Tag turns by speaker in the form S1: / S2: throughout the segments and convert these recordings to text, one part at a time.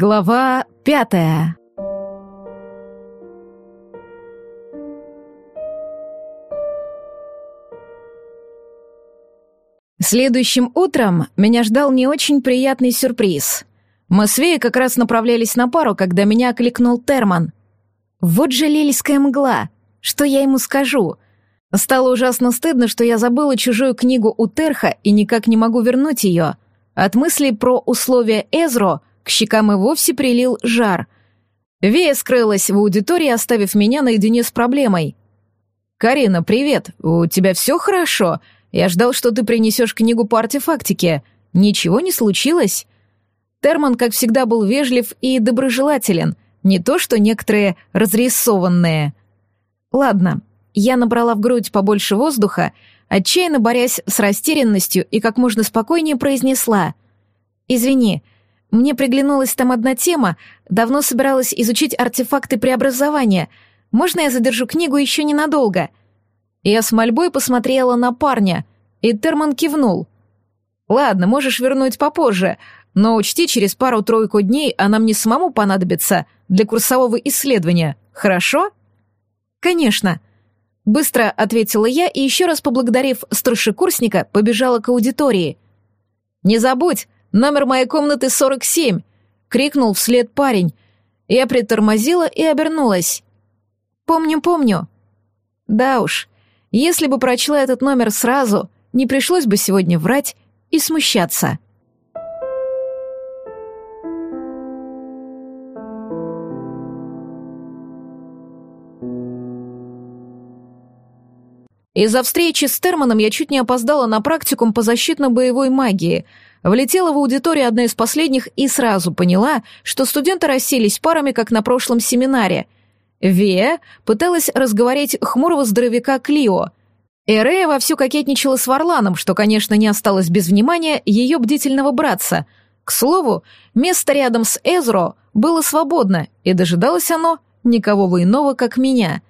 S1: Глава пятая Следующим утром меня ждал не очень приятный сюрприз. Мы с Веей как раз направлялись на пару, когда меня окликнул Терман. Вот же лельская мгла. Что я ему скажу? Стало ужасно стыдно, что я забыла чужую книгу у Терха и никак не могу вернуть ее. От мыслей про условия Эзро к щекам и вовсе прилил жар. Вея скрылась в аудитории, оставив меня наедине с проблемой. «Карина, привет! У тебя все хорошо? Я ждал, что ты принесешь книгу по артефактике. Ничего не случилось?» Терман, как всегда, был вежлив и доброжелателен, не то что некоторые разрисованные. «Ладно, я набрала в грудь побольше воздуха, отчаянно борясь с растерянностью и как можно спокойнее произнесла. «Извини, — мне приглянулась там одна тема, давно собиралась изучить артефакты преобразования. Можно я задержу книгу еще ненадолго?» Я с мольбой посмотрела на парня, и Терман кивнул. «Ладно, можешь вернуть попозже, но учти, через пару-тройку дней она мне самому понадобится для курсового исследования, хорошо?» «Конечно», — быстро ответила я и еще раз поблагодарив старшекурсника, побежала к аудитории. «Не забудь, Номер моей комнаты 47!» — крикнул вслед парень. Я притормозила и обернулась. «Помню, помню». Да уж, если бы прочла этот номер сразу, не пришлось бы сегодня врать и смущаться. Из-за встречи с Терманом я чуть не опоздала на практикум по защитно-боевой магии — Влетела в аудиторию одна из последних и сразу поняла, что студенты расселись парами, как на прошлом семинаре. Вея пыталась разговорить хмурого здоровяка Клио. Эрея вовсю кокетничала с Варланом, что, конечно, не осталось без внимания ее бдительного братца. К слову, место рядом с Эзро было свободно, и дожидалось оно никого иного, как меня.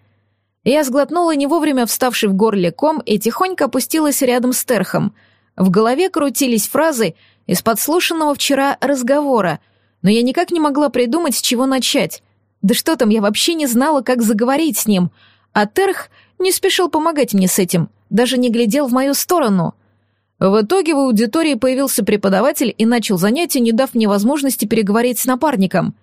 S1: Я сглотнула не вовремя вставший в горле ком и тихонько опустилась рядом с Терхом — в голове крутились фразы из подслушанного вчера разговора, но я никак не могла придумать, с чего начать. Да что там, я вообще не знала, как заговорить с ним, а Терх не спешил помогать мне с этим, даже не глядел в мою сторону. В итоге в аудитории появился преподаватель и начал занятие, не дав мне возможности переговорить с напарником.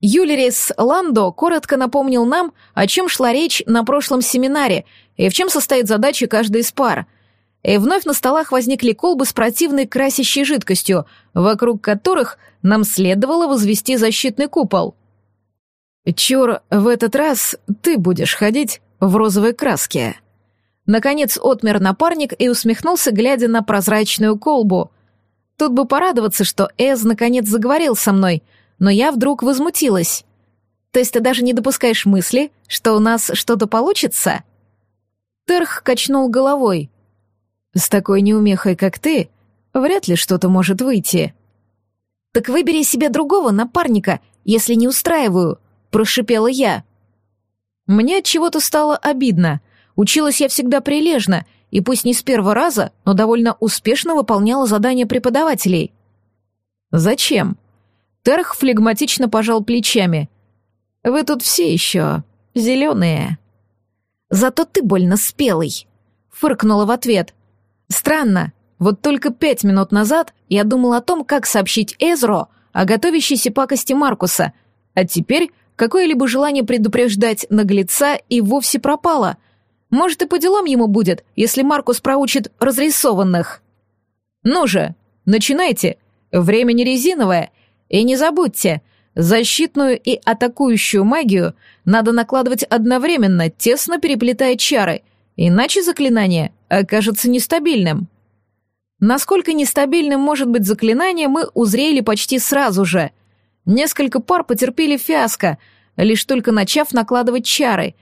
S1: Юлерис Ландо коротко напомнил нам, о чем шла речь на прошлом семинаре и в чем состоит задача каждой из пар — и вновь на столах возникли колбы с противной красящей жидкостью, вокруг которых нам следовало возвести защитный купол. «Чур, в этот раз ты будешь ходить в розовой краске». Наконец отмер напарник и усмехнулся, глядя на прозрачную колбу. Тут бы порадоваться, что Эз наконец заговорил со мной, но я вдруг возмутилась. «То есть ты даже не допускаешь мысли, что у нас что-то получится?» Терх качнул головой. С такой неумехой, как ты, вряд ли что-то может выйти. Так выбери себе другого напарника, если не устраиваю, прошипела я. Мне от чего-то стало обидно. Училась я всегда прилежно, и пусть не с первого раза, но довольно успешно выполняла задания преподавателей. Зачем? Терх флегматично пожал плечами. Вы тут все еще зеленые. Зато ты больно спелый, фыркнула в ответ. Странно, вот только пять минут назад я думал о том, как сообщить Эзро о готовящейся пакости Маркуса, а теперь какое-либо желание предупреждать наглеца и вовсе пропало. Может, и по делам ему будет, если Маркус проучит разрисованных. Ну же, начинайте. Время не резиновое. И не забудьте, защитную и атакующую магию надо накладывать одновременно, тесно переплетая чары — Иначе заклинание окажется нестабильным. Насколько нестабильным может быть заклинание, мы узрели почти сразу же. Несколько пар потерпели фиаско, лишь только начав накладывать чары.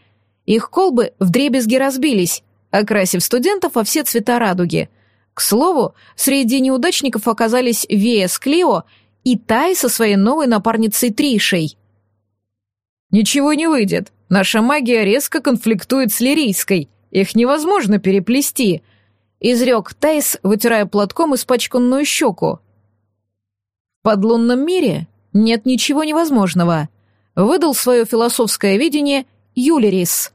S1: Их колбы вдребезги разбились, окрасив студентов во все цвета радуги. К слову, среди неудачников оказались Вея с Клио и Тай со своей новой напарницей Тришей. «Ничего не выйдет. Наша магия резко конфликтует с лирийской», их невозможно переплести», — изрек Тайс, вытирая платком испачканную щеку. «В подлунном мире нет ничего невозможного. Выдал свое философское видение Юлерис.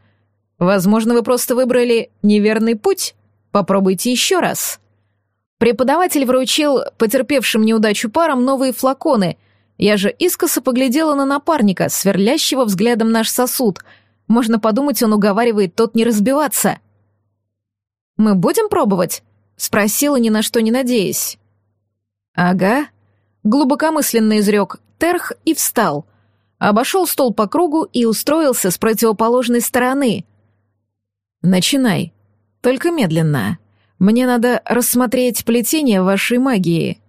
S1: Возможно, вы просто выбрали неверный путь. Попробуйте еще раз. Преподаватель вручил потерпевшим неудачу парам новые флаконы. Я же искоса поглядела на напарника, сверлящего взглядом наш сосуд. Можно подумать, он уговаривает тот не разбиваться. «Мы будем пробовать?» — спросила, ни на что не надеясь. «Ага», — глубокомысленно изрек Терх и встал. Обошел стол по кругу и устроился с противоположной стороны. «Начинай, только медленно. Мне надо рассмотреть плетение вашей магии».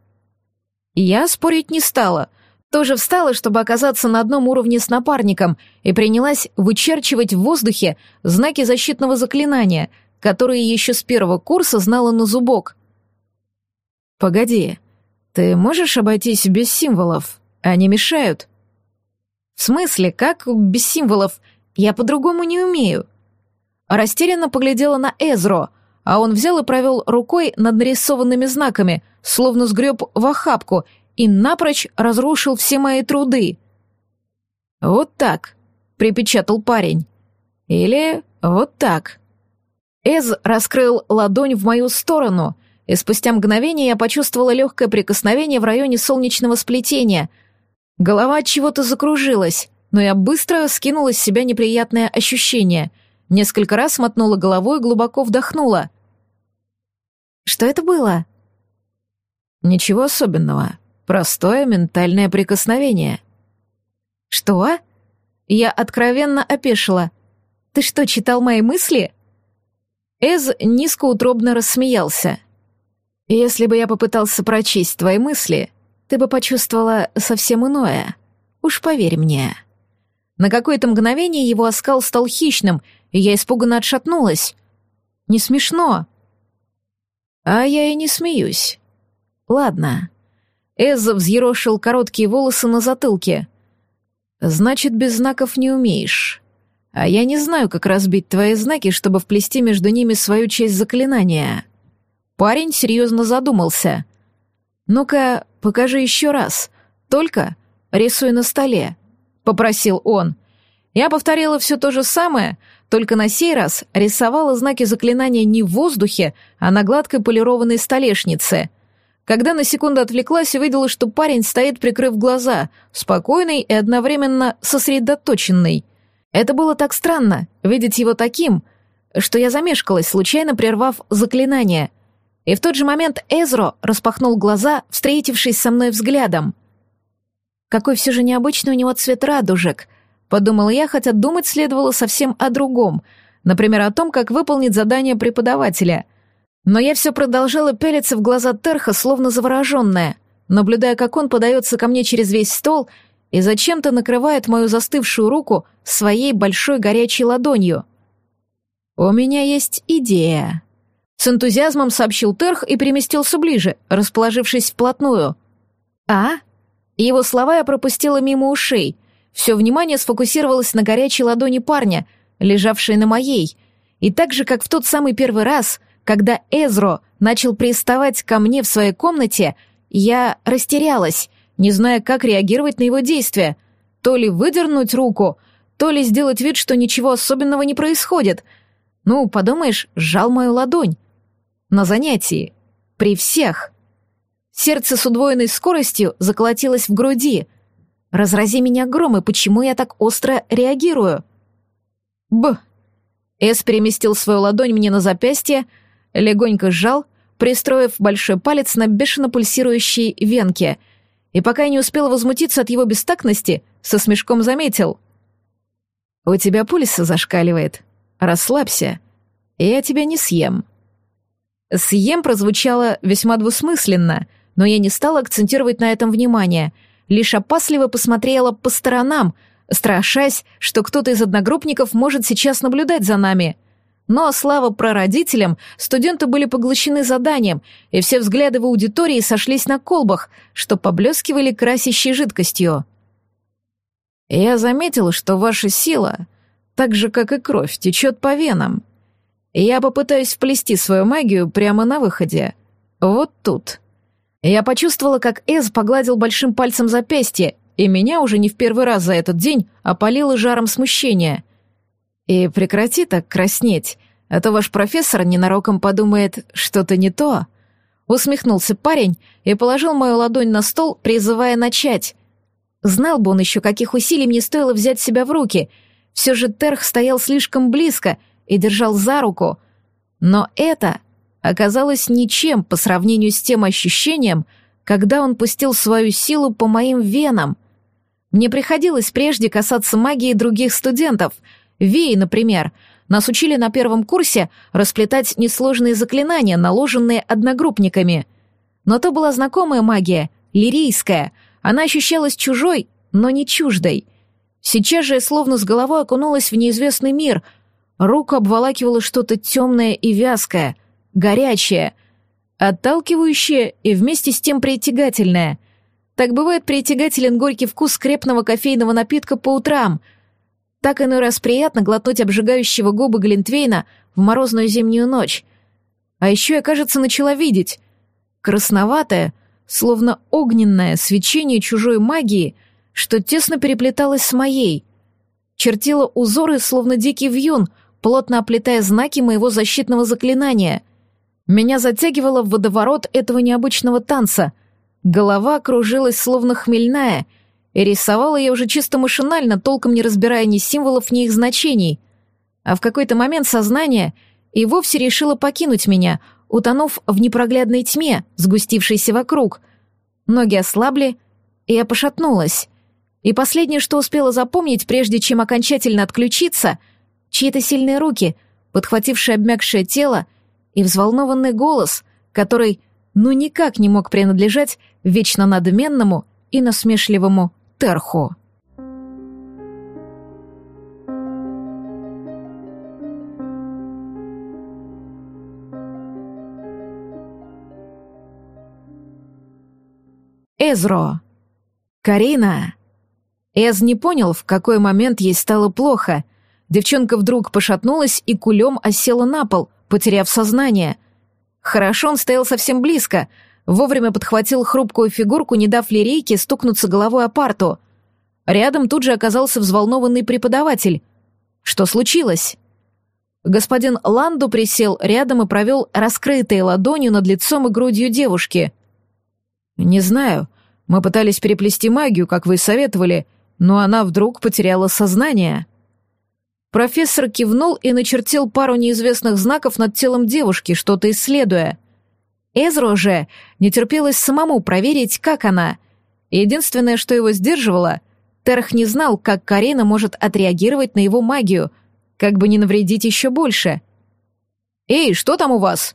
S1: Я спорить не стала, тоже встала, чтобы оказаться на одном уровне с напарником, и принялась вычерчивать в воздухе знаки защитного заклинания, которые еще с первого курса знала на зубок. «Погоди, ты можешь обойтись без символов? Они мешают». «В смысле, как без символов? Я по-другому не умею». Растерянно поглядела на Эзро, а он взял и провел рукой над нарисованными знаками, словно сгреб в охапку, и напрочь разрушил все мои труды. «Вот так», — припечатал парень. «Или вот так». Эз раскрыл ладонь в мою сторону, и спустя мгновение я почувствовала легкое прикосновение в районе солнечного сплетения. Голова от чего-то закружилась, но я быстро скинула с себя неприятное ощущение. Несколько раз мотнула головой и глубоко вдохнула. Что это было? Ничего особенного. Простое ментальное прикосновение. Что? Я откровенно опешила. Ты что, читал мои мысли? Эз низкоутробно рассмеялся. Если бы я попытался прочесть твои мысли, ты бы почувствовала совсем иное. Уж поверь мне. На какое-то мгновение его оскал стал хищным, и я испуганно отшатнулась. Не смешно. А я и не смеюсь. Ладно. Эз взъерошил короткие волосы на затылке. Значит, без знаков не умеешь. А я не знаю, как разбить твои знаки, чтобы вплести между ними свою часть заклинания. Парень серьезно задумался. Ну-ка, покажи еще раз. Только рисуй на столе, попросил он. Я повторила все то же самое, только на сей раз рисовала знаки заклинания не в воздухе, а на гладкой полированной столешнице. Когда на секунду отвлеклась, увидела, что парень стоит, прикрыв глаза, спокойный и одновременно сосредоточенный. Это было так странно, видеть его таким, что я замешкалась, случайно прервав заклинание. И в тот же момент Эзро распахнул глаза, встретившись со мной взглядом. Какой все же необычный у него цвет радужек — Подумала я, хотя думать следовало совсем о другом, например, о том, как выполнить задание преподавателя. Но я все продолжала пялиться в глаза Терха, словно завороженная, наблюдая, как он подается ко мне через весь стол и зачем-то накрывает мою застывшую руку своей большой горячей ладонью. «У меня есть идея», — с энтузиазмом сообщил Терх и переместился ближе, расположившись вплотную. «А?» Его слова я пропустила мимо ушей — все внимание сфокусировалось на горячей ладони парня, лежавшей на моей. И так же, как в тот самый первый раз, когда Эзро начал приставать ко мне в своей комнате, я растерялась, не зная, как реагировать на его действия. То ли выдернуть руку, то ли сделать вид, что ничего особенного не происходит. Ну, подумаешь, сжал мою ладонь. На занятии. При всех. Сердце с удвоенной скоростью заколотилось в груди — Разрази меня гром, и почему я так остро реагирую? Б. Эс переместил свою ладонь мне на запястье, легонько сжал, пристроив большой палец на бешено пульсирующей венке, и пока я не успел возмутиться от его бестактности, со смешком заметил. «У тебя пульс зашкаливает. Расслабься. Я тебя не съем». «Съем» прозвучало весьма двусмысленно, но я не стала акцентировать на этом внимание — лишь опасливо посмотрела по сторонам, страшась, что кто-то из одногруппников может сейчас наблюдать за нами. Но, слава прародителям, студенты были поглощены заданием, и все взгляды в аудитории сошлись на колбах, что поблескивали красящей жидкостью. «Я заметил, что ваша сила, так же, как и кровь, течет по венам. Я попытаюсь вплести свою магию прямо на выходе. Вот тут». Я почувствовала, как Эз погладил большим пальцем запястье, и меня уже не в первый раз за этот день опалило жаром смущения. «И прекрати так краснеть, а то ваш профессор ненароком подумает, что-то не то». Усмехнулся парень и положил мою ладонь на стол, призывая начать. Знал бы он еще, каких усилий мне стоило взять себя в руки. Все же Терх стоял слишком близко и держал за руку. Но это оказалось ничем по сравнению с тем ощущением, когда он пустил свою силу по моим венам. Мне приходилось прежде касаться магии других студентов. Веи, например. Нас учили на первом курсе расплетать несложные заклинания, наложенные одногруппниками. Но то была знакомая магия, лирийская. Она ощущалась чужой, но не чуждой. Сейчас же я словно с головой окунулась в неизвестный мир. Руку обволакивало что-то темное и вязкое, горячее — отталкивающее и вместе с тем притягательное. Так бывает притягателен горький вкус крепного кофейного напитка по утрам. Так иной раз приятно глотнуть обжигающего губы Глинтвейна в морозную зимнюю ночь. А еще я, кажется, начала видеть. Красноватое, словно огненное свечение чужой магии, что тесно переплеталось с моей. Чертила узоры, словно дикий вьюн, плотно оплетая знаки моего защитного заклинания — меня затягивало в водоворот этого необычного танца. Голова кружилась словно хмельная, и рисовала я уже чисто машинально, толком не разбирая ни символов, ни их значений. А в какой-то момент сознание и вовсе решило покинуть меня, утонув в непроглядной тьме, сгустившейся вокруг. Ноги ослабли, и я пошатнулась. И последнее, что успела запомнить, прежде чем окончательно отключиться, чьи-то сильные руки, подхватившие обмякшее тело, и взволнованный голос, который ну никак не мог принадлежать вечно надменному и насмешливому Терху. Эзро. Карина. Эз не понял, в какой момент ей стало плохо. Девчонка вдруг пошатнулась и кулем осела на пол, потеряв сознание. Хорошо он стоял совсем близко, вовремя подхватил хрупкую фигурку, не дав лирейке стукнуться головой о парту. Рядом тут же оказался взволнованный преподаватель. Что случилось? Господин Ланду присел рядом и провел раскрытой ладонью над лицом и грудью девушки. «Не знаю. Мы пытались переплести магию, как вы советовали, но она вдруг потеряла сознание». Профессор кивнул и начертил пару неизвестных знаков над телом девушки, что-то исследуя. Эзро же не терпелось самому проверить, как она. Единственное, что его сдерживало, Терх не знал, как Карина может отреагировать на его магию, как бы не навредить еще больше. «Эй, что там у вас?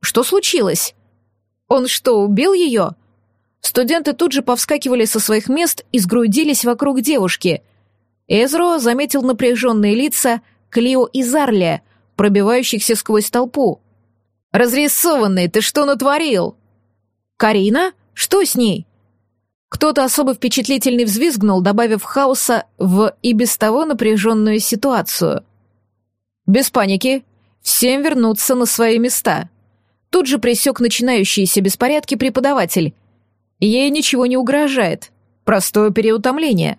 S1: Что случилось? Он что, убил ее?» Студенты тут же повскакивали со своих мест и сгрудились вокруг девушки — Эзро заметил напряженные лица Клио и Зарлия, пробивающихся сквозь толпу. «Разрисованный, ты что натворил?» «Карина? Что с ней?» Кто-то особо впечатлительный взвизгнул, добавив хаоса в и без того напряженную ситуацию. «Без паники. Всем вернуться на свои места». Тут же пресек начинающиеся беспорядки преподаватель. Ей ничего не угрожает. Простое переутомление.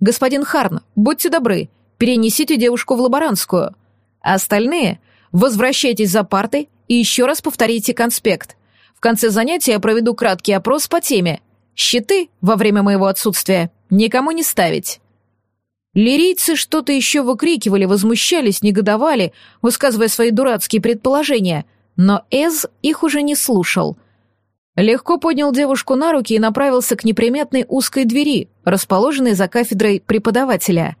S1: «Господин Харн, будьте добры, перенесите девушку в лаборантскую. А остальные возвращайтесь за партой и еще раз повторите конспект. В конце занятия я проведу краткий опрос по теме. Щиты во время моего отсутствия никому не ставить». Лирийцы что-то еще выкрикивали, возмущались, негодовали, высказывая свои дурацкие предположения, но Эз их уже не слушал — Легко поднял девушку на руки и направился к неприметной узкой двери, расположенной за кафедрой преподавателя.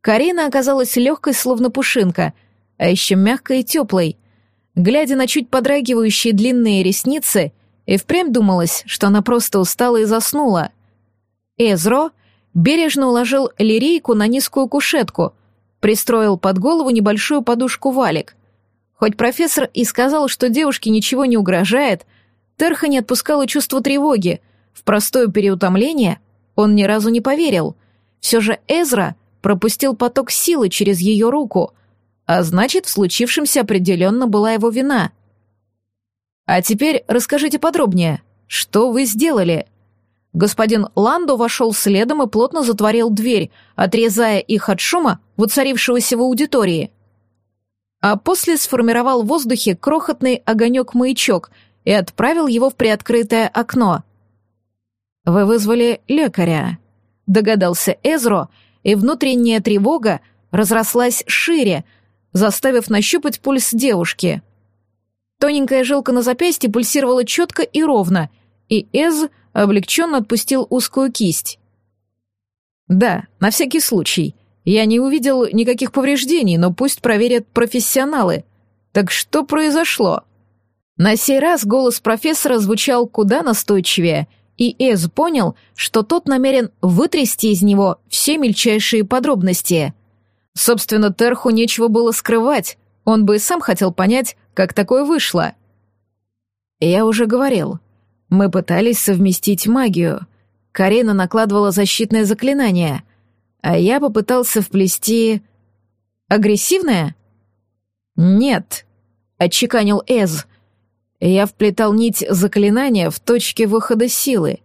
S1: Карина оказалась легкой, словно пушинка, а еще мягкой и теплой. Глядя на чуть подрагивающие длинные ресницы, и впрямь думалось, что она просто устала и заснула. Эзро бережно уложил лирейку на низкую кушетку, пристроил под голову небольшую подушку валик. Хоть профессор и сказал, что девушке ничего не угрожает, Терха не отпускало чувство тревоги. В простое переутомление он ни разу не поверил. Все же Эзра пропустил поток силы через ее руку, а значит, в случившемся определенно была его вина. «А теперь расскажите подробнее, что вы сделали?» Господин Ландо вошел следом и плотно затворил дверь, отрезая их от шума, воцарившегося в аудитории. А после сформировал в воздухе крохотный огонек-маячок и отправил его в приоткрытое окно. «Вы вызвали лекаря», — догадался Эзро, и внутренняя тревога разрослась шире, заставив нащупать пульс девушки. Тоненькая жилка на запястье пульсировала четко и ровно, и Эз облегченно отпустил узкую кисть. «Да, на всякий случай. Я не увидел никаких повреждений, но пусть проверят профессионалы. Так что произошло?» На сей раз голос профессора звучал куда настойчивее, и Эз понял, что тот намерен вытрясти из него все мельчайшие подробности. Собственно, Терху нечего было скрывать, он бы и сам хотел понять, как такое вышло. Я уже говорил, мы пытались совместить магию. Карина накладывала защитное заклинание, а я попытался вплести... Агрессивное? Нет, отчеканил Эз. Я вплетал нить заклинания в точке выхода силы.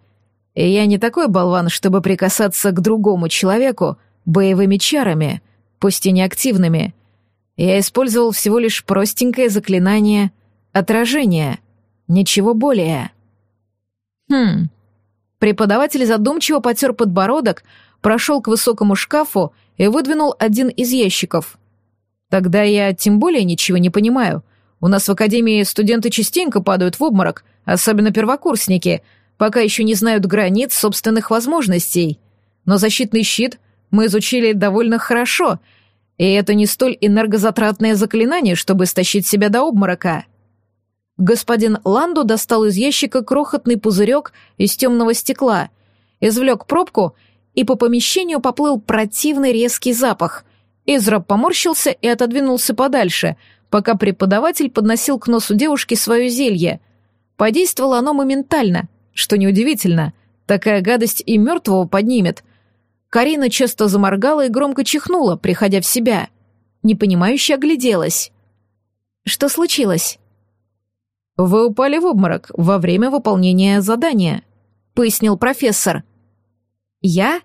S1: И я не такой болван, чтобы прикасаться к другому человеку боевыми чарами, пусть и неактивными. Я использовал всего лишь простенькое заклинание отражения, ничего более. Хм. Преподаватель задумчиво потер подбородок, прошел к высокому шкафу и выдвинул один из ящиков. Тогда я тем более ничего не понимаю. У нас в академии студенты частенько падают в обморок, особенно первокурсники, пока еще не знают границ собственных возможностей. Но защитный щит мы изучили довольно хорошо — и это не столь энергозатратное заклинание, чтобы стащить себя до обморока. Господин Ланду достал из ящика крохотный пузырек из темного стекла, извлек пробку, и по помещению поплыл противный резкий запах. Изра поморщился и отодвинулся подальше, пока преподаватель подносил к носу девушки свое зелье. Подействовало оно моментально, что неудивительно, такая гадость и мертвого поднимет, Карина часто заморгала и громко чихнула, приходя в себя. Непонимающе огляделась. «Что случилось?» «Вы упали в обморок во время выполнения задания», — пояснил профессор. «Я?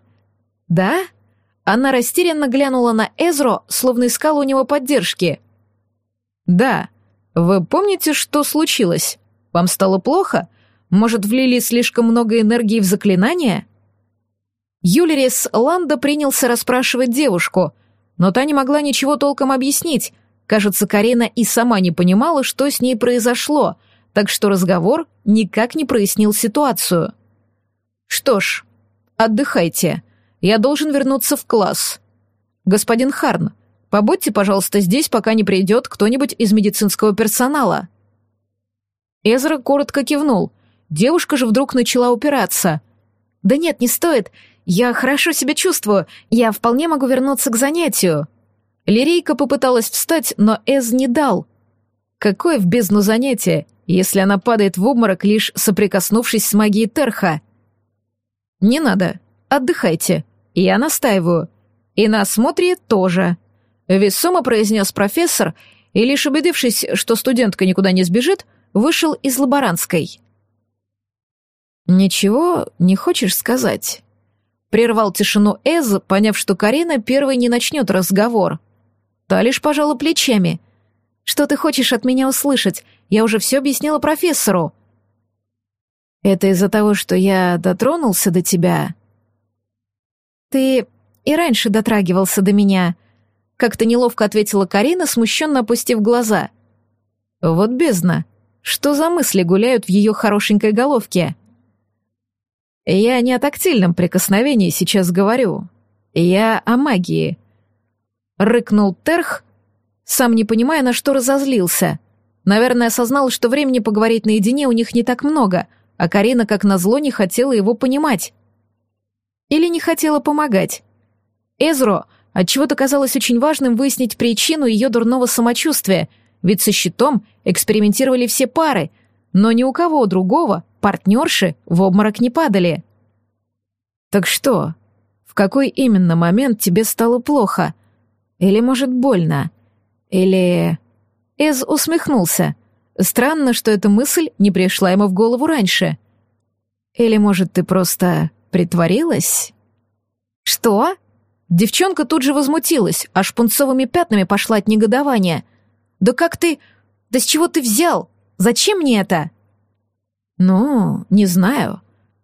S1: Да?» Она растерянно глянула на Эзро, словно искала у него поддержки. «Да. Вы помните, что случилось? Вам стало плохо? Может, влили слишком много энергии в заклинание?» Юлерис Ланда принялся расспрашивать девушку, но та не могла ничего толком объяснить. Кажется, Карина и сама не понимала, что с ней произошло, так что разговор никак не прояснил ситуацию. «Что ж, отдыхайте. Я должен вернуться в класс. Господин Харн, побудьте, пожалуйста, здесь, пока не придет кто-нибудь из медицинского персонала». Эзра коротко кивнул. Девушка же вдруг начала упираться. «Да нет, не стоит. «Я хорошо себя чувствую, я вполне могу вернуться к занятию». Лирейка попыталась встать, но Эз не дал. Какое в бездну занятие, если она падает в обморок, лишь соприкоснувшись с магией Терха? «Не надо, отдыхайте, я настаиваю. И на осмотре тоже», — весомо произнес профессор, и лишь убедившись, что студентка никуда не сбежит, вышел из лаборантской. «Ничего не хочешь сказать?» Прервал тишину Эз, поняв, что Карина первой не начнет разговор. Та лишь пожала плечами. «Что ты хочешь от меня услышать? Я уже все объяснила профессору». «Это из-за того, что я дотронулся до тебя?» «Ты и раньше дотрагивался до меня», — как-то неловко ответила Карина, смущенно опустив глаза. «Вот бездна. Что за мысли гуляют в ее хорошенькой головке?» Я не о тактильном прикосновении сейчас говорю. Я о магии. Рыкнул Терх, сам не понимая, на что разозлился. Наверное, осознал, что времени поговорить наедине у них не так много, а Карина, как назло, не хотела его понимать. Или не хотела помогать. Эзро отчего-то казалось очень важным выяснить причину ее дурного самочувствия, ведь со щитом экспериментировали все пары, но ни у кого другого партнерши в обморок не падали. «Так что? В какой именно момент тебе стало плохо? Или, может, больно? Или...» Эз усмехнулся. Странно, что эта мысль не пришла ему в голову раньше. Или, может, ты просто притворилась?» «Что?» Девчонка тут же возмутилась, аж пунцовыми пятнами пошла от негодования. «Да как ты... Да с чего ты взял? Зачем мне это?» «Ну, не знаю.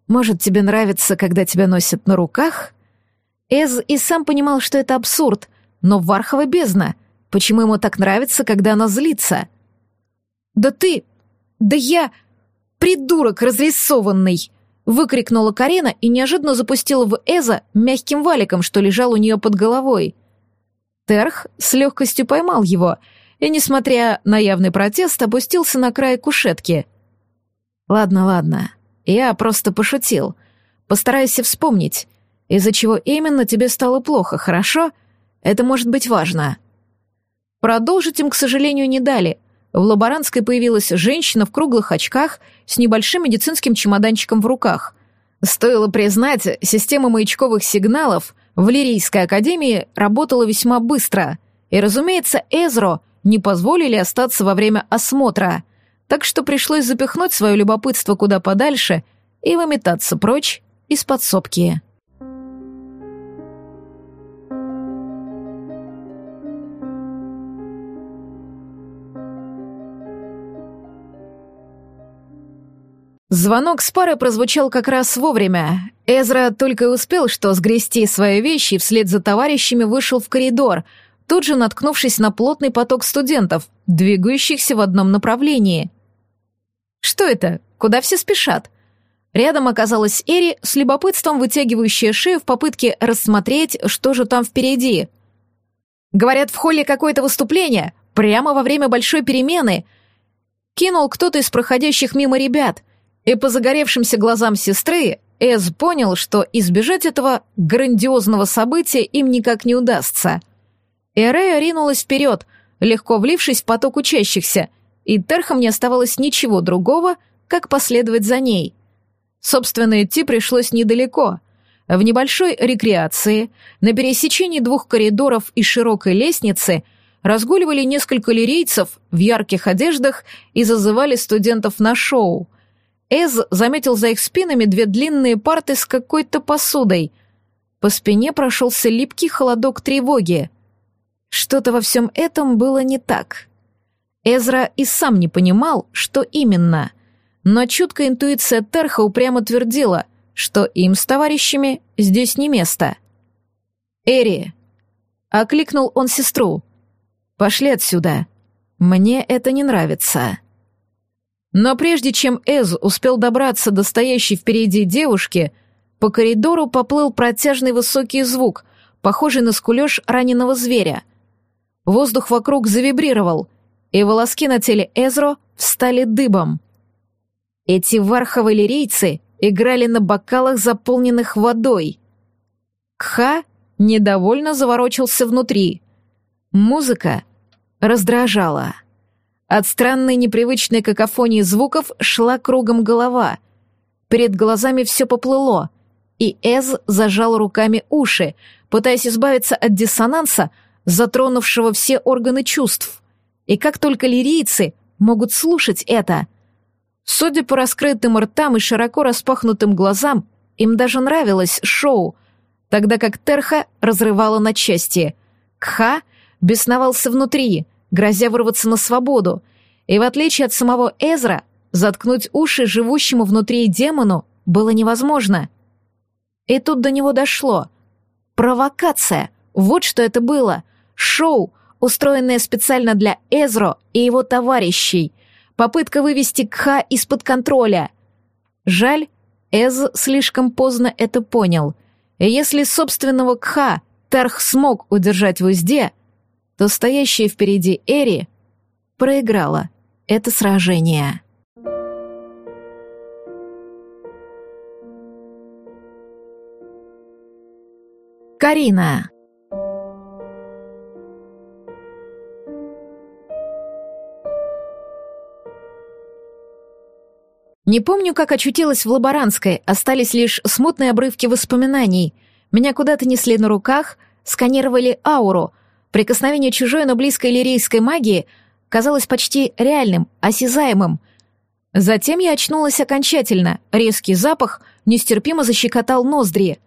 S1: Может, тебе нравится, когда тебя носят на руках?» Эз и сам понимал, что это абсурд, но Вархова бездна. Почему ему так нравится, когда она злится? «Да ты... Да я... Придурок разрисованный!» Выкрикнула Карина и неожиданно запустила в Эза мягким валиком, что лежал у нее под головой. Терх с легкостью поймал его и, несмотря на явный протест, опустился на край кушетки. «Ладно, ладно, я просто пошутил. Постарайся вспомнить, из-за чего именно тебе стало плохо, хорошо? Это может быть важно». Продолжить им, к сожалению, не дали — в лаборантской появилась женщина в круглых очках с небольшим медицинским чемоданчиком в руках. Стоило признать, система маячковых сигналов в Лирийской академии работала весьма быстро. И, разумеется, Эзро не позволили остаться во время осмотра, так что пришлось запихнуть свое любопытство куда подальше и выметаться прочь из подсобки. Звонок с пары прозвучал как раз вовремя. Эзра только и успел что сгрести свои вещи и вслед за товарищами вышел в коридор, тут же наткнувшись на плотный поток студентов, двигающихся в одном направлении. «Что это? Куда все спешат?» Рядом оказалась Эри с любопытством вытягивающая шею в попытке рассмотреть, что же там впереди. «Говорят, в холле какое-то выступление, прямо во время большой перемены», кинул кто-то из проходящих мимо ребят — и по загоревшимся глазам сестры Эз понял, что избежать этого грандиозного события им никак не удастся. Эрея ринулась вперед, легко влившись в поток учащихся, и Терхам не оставалось ничего другого, как последовать за ней. Собственно, идти пришлось недалеко. В небольшой рекреации, на пересечении двух коридоров и широкой лестницы разгуливали несколько лирейцев в ярких одеждах и зазывали студентов на шоу — Эз заметил за их спинами две длинные парты с какой-то посудой. По спине прошелся липкий холодок тревоги. Что-то во всем этом было не так. Эзра и сам не понимал, что именно. Но чуткая интуиция Терха упрямо твердила, что им с товарищами здесь не место. «Эри!» — окликнул он сестру. «Пошли отсюда. Мне это не нравится». Но прежде чем Эз успел добраться до стоящей впереди девушки, по коридору поплыл протяжный высокий звук, похожий на скулёж раненого зверя. Воздух вокруг завибрировал, и волоски на теле Эзро встали дыбом. Эти варховы-лирейцы играли на бокалах, заполненных водой. Кха недовольно заворочился внутри. Музыка раздражала. От странной непривычной какофонии звуков шла кругом голова. Перед глазами все поплыло, и Эз зажал руками уши, пытаясь избавиться от диссонанса, затронувшего все органы чувств. И как только лирийцы могут слушать это? Судя по раскрытым ртам и широко распахнутым глазам, им даже нравилось шоу, тогда как Терха разрывала на части. Кха бесновался внутри, грозя вырваться на свободу, и в отличие от самого Эзра, заткнуть уши живущему внутри демону было невозможно. И тут до него дошло. Провокация. Вот что это было. Шоу, устроенное специально для Эзро и его товарищей. Попытка вывести Кха из-под контроля. Жаль, Эз слишком поздно это понял. И если собственного Кха Тарх смог удержать в узде, то стоящая впереди Эри проиграла это сражение. Карина. Не помню, как очутилась в Лаборанской, остались лишь смутные обрывки воспоминаний. Меня куда-то несли на руках, сканировали ауру, Прикосновение чужой, но близкой лирейской магии казалось почти реальным, осязаемым. Затем я очнулась окончательно. Резкий запах нестерпимо защекотал ноздри.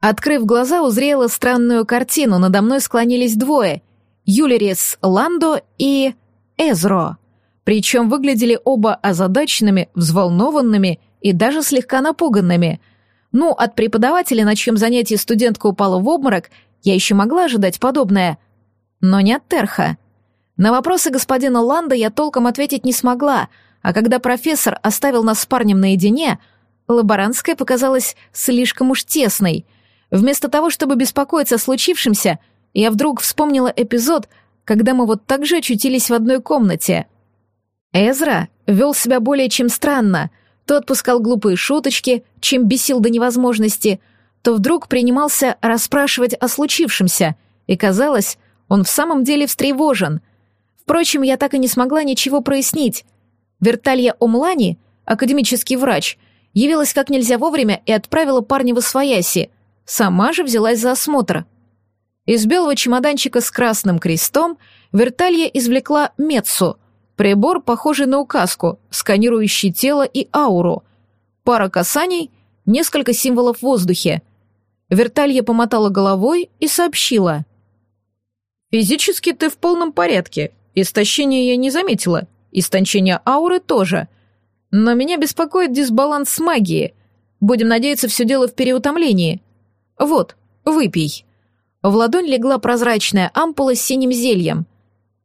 S1: Открыв глаза, узрела странную картину. Надо мной склонились двое. Юлерис Ландо и Эзро. Причем выглядели оба озадаченными, взволнованными и даже слегка напуганными. Ну, от преподавателя, на чьем занятии студентка упала в обморок, я еще могла ожидать подобное. Но не от Терха. На вопросы господина Ланда я толком ответить не смогла — а когда профессор оставил нас с парнем наедине, лаборантская показалась слишком уж тесной. Вместо того, чтобы беспокоиться о случившемся, я вдруг вспомнила эпизод, когда мы вот так же очутились в одной комнате. Эзра вел себя более чем странно. То отпускал глупые шуточки, чем бесил до невозможности, то вдруг принимался расспрашивать о случившемся, и казалось, он в самом деле встревожен. Впрочем, я так и не смогла ничего прояснить, Верталья Омлани, академический врач, явилась как нельзя вовремя и отправила парня в освояси. Сама же взялась за осмотр. Из белого чемоданчика с красным крестом Верталья извлекла Мецу, прибор, похожий на указку, сканирующий тело и ауру. Пара касаний, несколько символов в воздухе. Верталья помотала головой и сообщила. «Физически ты в полном порядке. Истощения я не заметила. Истончение ауры тоже. Но меня беспокоит дисбаланс магии. Будем надеяться, все дело в переутомлении. Вот, выпей. В ладонь легла прозрачная ампула с синим зельем.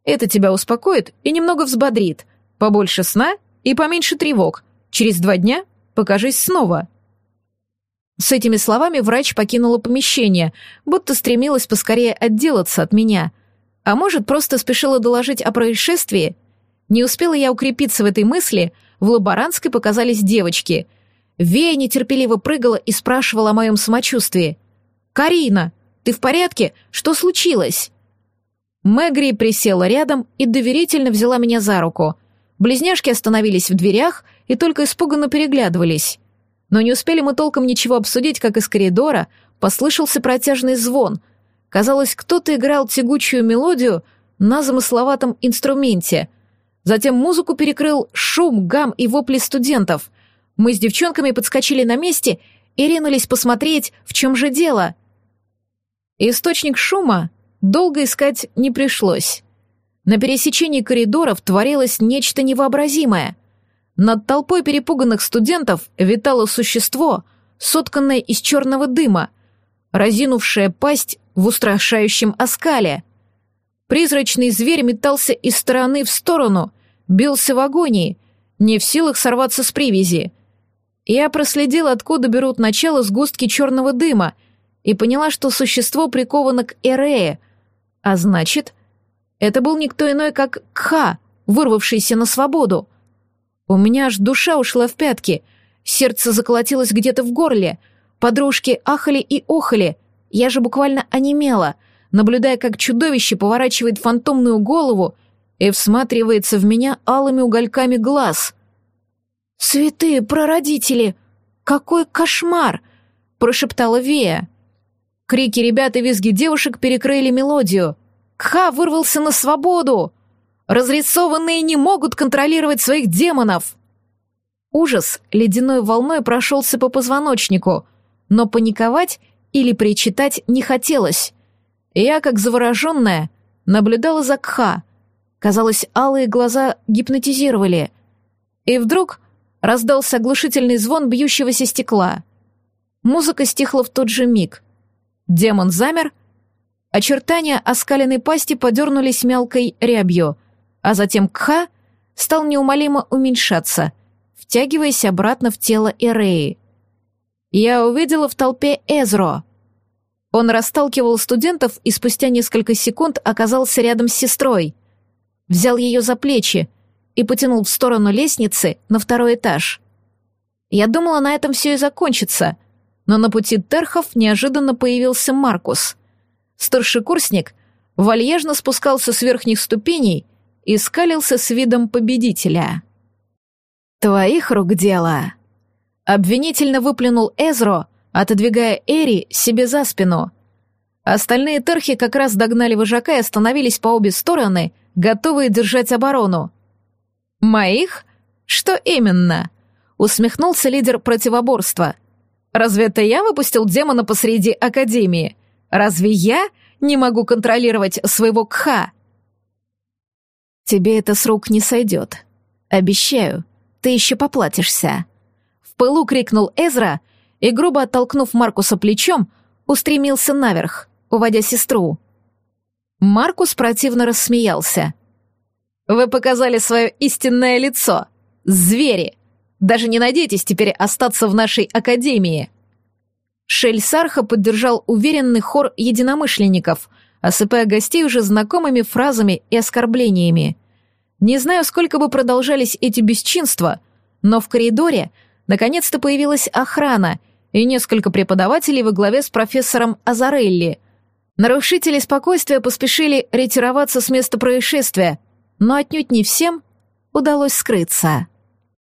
S1: Это тебя успокоит и немного взбодрит. Побольше сна и поменьше тревог. Через два дня покажись снова. С этими словами врач покинула помещение, будто стремилась поскорее отделаться от меня. А может, просто спешила доложить о происшествии — не успела я укрепиться в этой мысли, в лаборантской показались девочки. Вея нетерпеливо прыгала и спрашивала о моем самочувствии. «Карина, ты в порядке? Что случилось?» Мэгри присела рядом и доверительно взяла меня за руку. Близняшки остановились в дверях и только испуганно переглядывались. Но не успели мы толком ничего обсудить, как из коридора послышался протяжный звон. Казалось, кто-то играл тягучую мелодию на замысловатом инструменте — Затем музыку перекрыл шум, гам и вопли студентов. Мы с девчонками подскочили на месте и ринулись посмотреть, в чем же дело. Источник шума долго искать не пришлось. На пересечении коридоров творилось нечто невообразимое. Над толпой перепуганных студентов витало существо, сотканное из черного дыма, разинувшее пасть в устрашающем оскале. Призрачный зверь метался из стороны в сторону, бился в агонии, не в силах сорваться с привязи. Я проследила, откуда берут начало сгустки черного дыма, и поняла, что существо приковано к Эрее, а значит, это был никто иной, как Кха, вырвавшийся на свободу. У меня аж душа ушла в пятки, сердце заколотилось где-то в горле, подружки ахали и охали, я же буквально онемела, наблюдая, как чудовище поворачивает фантомную голову и всматривается в меня алыми угольками глаз. «Святые прародители! Какой кошмар!» — прошептала Вея. Крики ребят и визги девушек перекрыли мелодию. Кха вырвался на свободу! Разрисованные не могут контролировать своих демонов! Ужас ледяной волной прошелся по позвоночнику, но паниковать или причитать не хотелось. Я, как завороженная, наблюдала за Кха, Казалось, алые глаза гипнотизировали. И вдруг раздался оглушительный звон бьющегося стекла. Музыка стихла в тот же миг. Демон замер, очертания оскаленной пасти подернулись мелкой рябью, а затем Кха стал неумолимо уменьшаться, втягиваясь обратно в тело Эреи. Я увидела в толпе Эзро. Он расталкивал студентов и спустя несколько секунд оказался рядом с сестрой — взял ее за плечи и потянул в сторону лестницы на второй этаж. Я думала, на этом все и закончится, но на пути Терхов неожиданно появился Маркус. Старшекурсник вальяжно спускался с верхних ступеней и скалился с видом победителя. «Твоих рук дело!» Обвинительно выплюнул Эзро, отодвигая Эри себе за спину. Остальные терхи как раз догнали вожака и остановились по обе стороны, готовые держать оборону. «Моих?» — Что именно? Усмехнулся лидер противоборства. Разве это я выпустил демона посреди академии? Разве я не могу контролировать своего кха? Тебе это с рук не сойдет. Обещаю, ты еще поплатишься. В пылу крикнул Эзра и, грубо оттолкнув Маркуса плечом, устремился наверх, уводя сестру. Маркус противно рассмеялся. «Вы показали свое истинное лицо. Звери! Даже не надейтесь теперь остаться в нашей академии!» Шельсарха поддержал уверенный хор единомышленников, осыпая гостей уже знакомыми фразами и оскорблениями. Не знаю, сколько бы продолжались эти бесчинства, но в коридоре наконец-то появилась охрана и несколько преподавателей во главе с профессором Азарелли. Нарушители спокойствия поспешили ретироваться с места происшествия, но отнюдь не всем удалось скрыться.